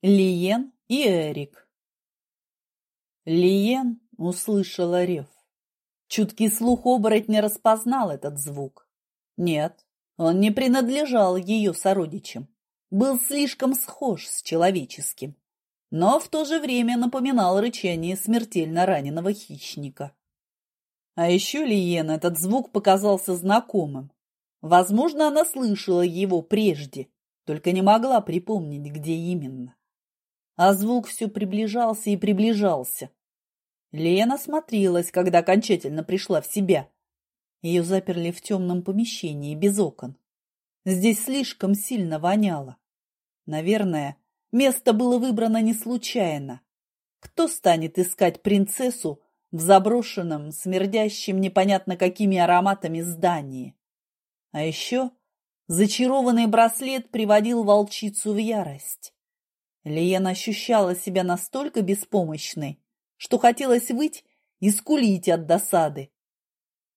Лиен и Эрик. Лиен услышала рев. Чуткий слух оборотня распознал этот звук. Нет, он не принадлежал ее сородичам. Был слишком схож с человеческим, но в то же время напоминал рычание смертельно раненого хищника. А еще Лиен этот звук показался знакомым. Возможно, она слышала его прежде, только не могла припомнить, где именно а звук все приближался и приближался. Лена смотрелась, когда окончательно пришла в себя. Ее заперли в темном помещении, без окон. Здесь слишком сильно воняло. Наверное, место было выбрано не случайно. Кто станет искать принцессу в заброшенном, смердящем непонятно какими ароматами здании? А еще зачарованный браслет приводил волчицу в ярость. Лиена ощущала себя настолько беспомощной, что хотелось выть и скулить от досады.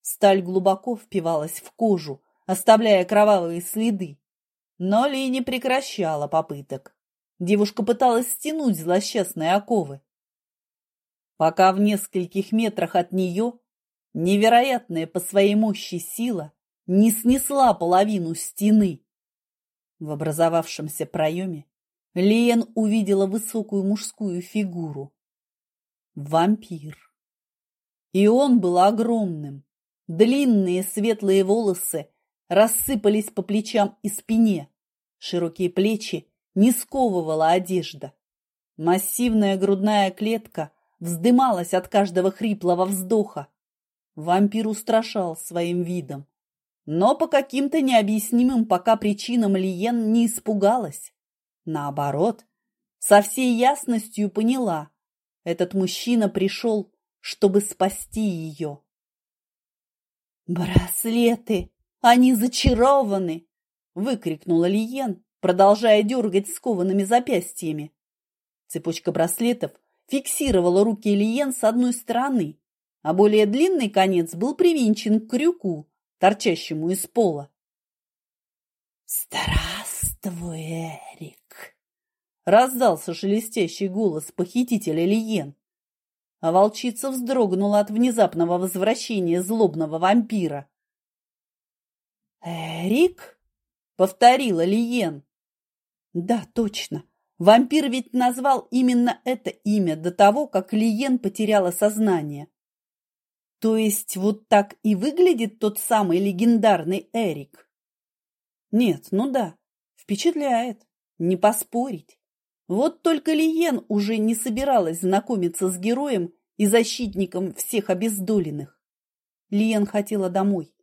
Сталь глубоко впивалась в кожу, оставляя кровавые следы. Но Ли не прекращала попыток. Девушка пыталась стянуть злосчастные оковы. Пока в нескольких метрах от нее невероятная по своей мощи сила не снесла половину стены. В образовавшемся проеме Лиен увидела высокую мужскую фигуру. Вампир. И он был огромным. Длинные светлые волосы рассыпались по плечам и спине. Широкие плечи не сковывала одежда. Массивная грудная клетка вздымалась от каждого хриплого вздоха. Вампир устрашал своим видом. Но по каким-то необъяснимым пока причинам Лиен не испугалась. Наоборот, со всей ясностью поняла, этот мужчина пришел, чтобы спасти ее. «Браслеты! Они зачарованы!» – выкрикнула Лиен, продолжая дергать скованными запястьями. Цепочка браслетов фиксировала руки Лиен с одной стороны, а более длинный конец был привинчен к крюку, торчащему из пола. «Здравствуй, Эрик!» Раздался шелестящий голос похитителя Лиен. А волчица вздрогнула от внезапного возвращения злобного вампира. «Эрик?» — повторила Лиен. «Да, точно. Вампир ведь назвал именно это имя до того, как Лиен потеряла сознание. То есть вот так и выглядит тот самый легендарный Эрик? Нет, ну да, впечатляет, не поспорить. Вот только Лиен уже не собиралась знакомиться с героем и защитником всех обездоленных. Лиен хотела домой,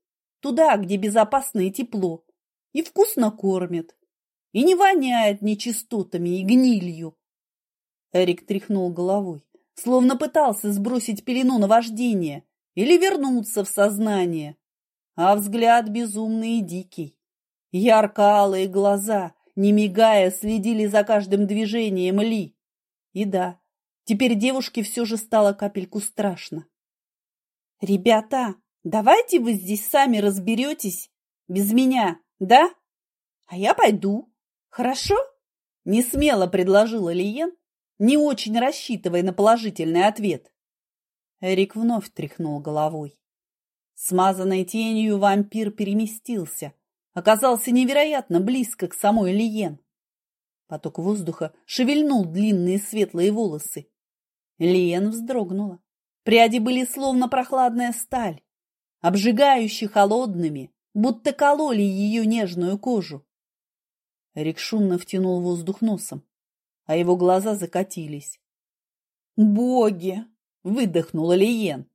туда, где безопасно и тепло, и вкусно кормят, и не воняет нечистотами и гнилью. Эрик тряхнул головой, словно пытался сбросить пелену наваждения или вернуться в сознание. А взгляд безумный и дикий, ярко-алые глаза не мигая, следили за каждым движением Ли. И да, теперь девушке все же стало капельку страшно. «Ребята, давайте вы здесь сами разберетесь, без меня, да? А я пойду, хорошо?» Не смело предложила Лиен, не очень рассчитывая на положительный ответ. Эрик вновь тряхнул головой. Смазанной тенью вампир переместился, оказался невероятно близко к самой Лиен. Поток воздуха шевельнул длинные светлые волосы. Лиен вздрогнула. Пряди были словно прохладная сталь, обжигающие холодными, будто кололи ее нежную кожу. Рик шумно втянул воздух носом, а его глаза закатились. «Боги!» — выдохнула Лиен.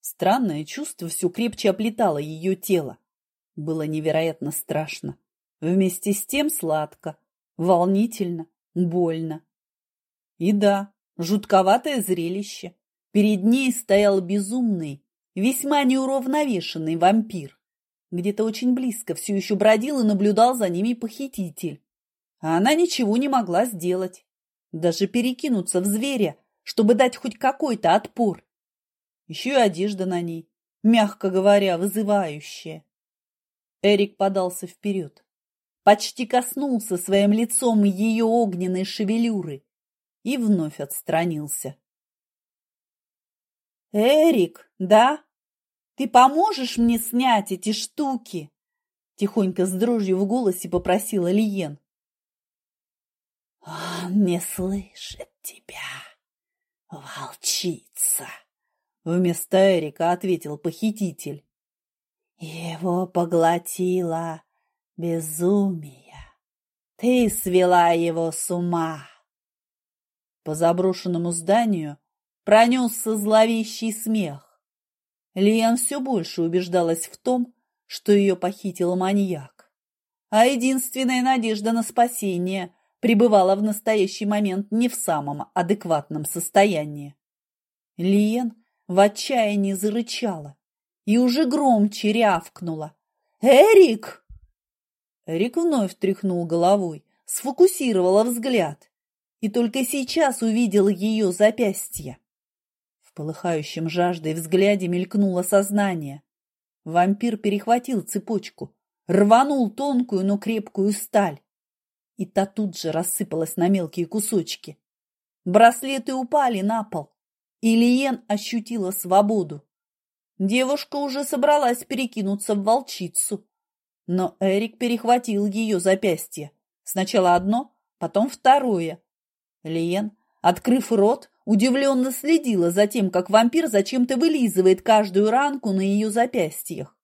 Странное чувство все крепче оплетало ее тело. Было невероятно страшно. Вместе с тем сладко, волнительно, больно. И да, жутковатое зрелище. Перед ней стоял безумный, весьма неуравновешенный вампир. Где-то очень близко все еще бродил и наблюдал за ними похититель. А она ничего не могла сделать. Даже перекинуться в зверя, чтобы дать хоть какой-то отпор. Еще и одежда на ней, мягко говоря, вызывающая. Эрик подался вперед. почти коснулся своим лицом ее огненной шевелюры и вновь отстранился. «Эрик, да? Ты поможешь мне снять эти штуки?» Тихонько с дрожью в голосе попросила Лиен. «Он не слышит тебя, волчица!» Вместо Эрика ответил похититель. Его поглотило безумие. Ты свела его с ума. По заброшенному зданию пронесся зловещий смех. Лиан все больше убеждалась в том, что ее похитил маньяк. А единственная надежда на спасение пребывала в настоящий момент не в самом адекватном состоянии. Лиен в отчаянии зарычала и уже громче рявкнула. «Эрик!» Эрик вновь тряхнул головой, сфокусировала взгляд и только сейчас увидел ее запястье. В полыхающем жаждой взгляде мелькнуло сознание. Вампир перехватил цепочку, рванул тонкую, но крепкую сталь, и та тут же рассыпалась на мелкие кусочки. Браслеты упали на пол, и Лиен ощутила свободу. Девушка уже собралась перекинуться в волчицу, но Эрик перехватил ее запястье. Сначала одно, потом второе. Лиен, открыв рот, удивленно следила за тем, как вампир зачем-то вылизывает каждую ранку на ее запястьях.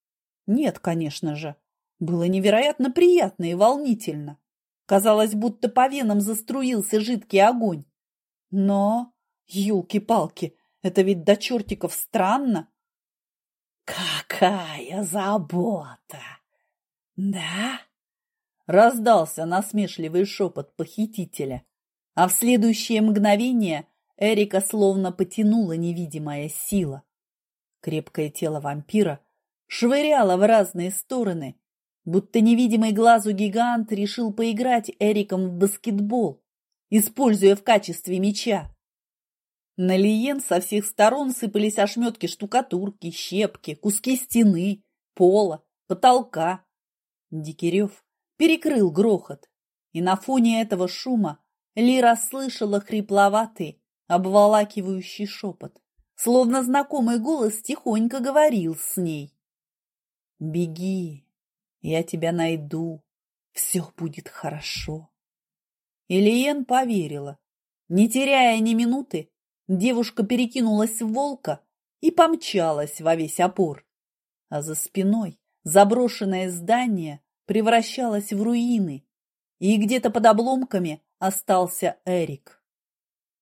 Нет, конечно же. Было невероятно приятно и волнительно. Казалось, будто по венам заструился жидкий огонь. Но Ёлки-палки, это ведь до чертиков странно. Какая забота! Да? Раздался насмешливый шепот похитителя, а в следующее мгновение Эрика словно потянула невидимая сила. Крепкое тело вампира швыряло в разные стороны, будто невидимый глазу гигант решил поиграть Эриком в баскетбол, используя в качестве мяча. На Лиен со всех сторон сыпались ошметки штукатурки, щепки, куски стены, пола, потолка. Дикирев перекрыл грохот, и на фоне этого шума Ли расслышала хрипловатый, обволакивающий шепот, словно знакомый голос тихонько говорил с ней. «Беги, я тебя найду, все будет хорошо». И Лиен поверила, не теряя ни минуты, Девушка перекинулась в волка и помчалась во весь опор. А за спиной заброшенное здание превращалось в руины, и где-то под обломками остался Эрик.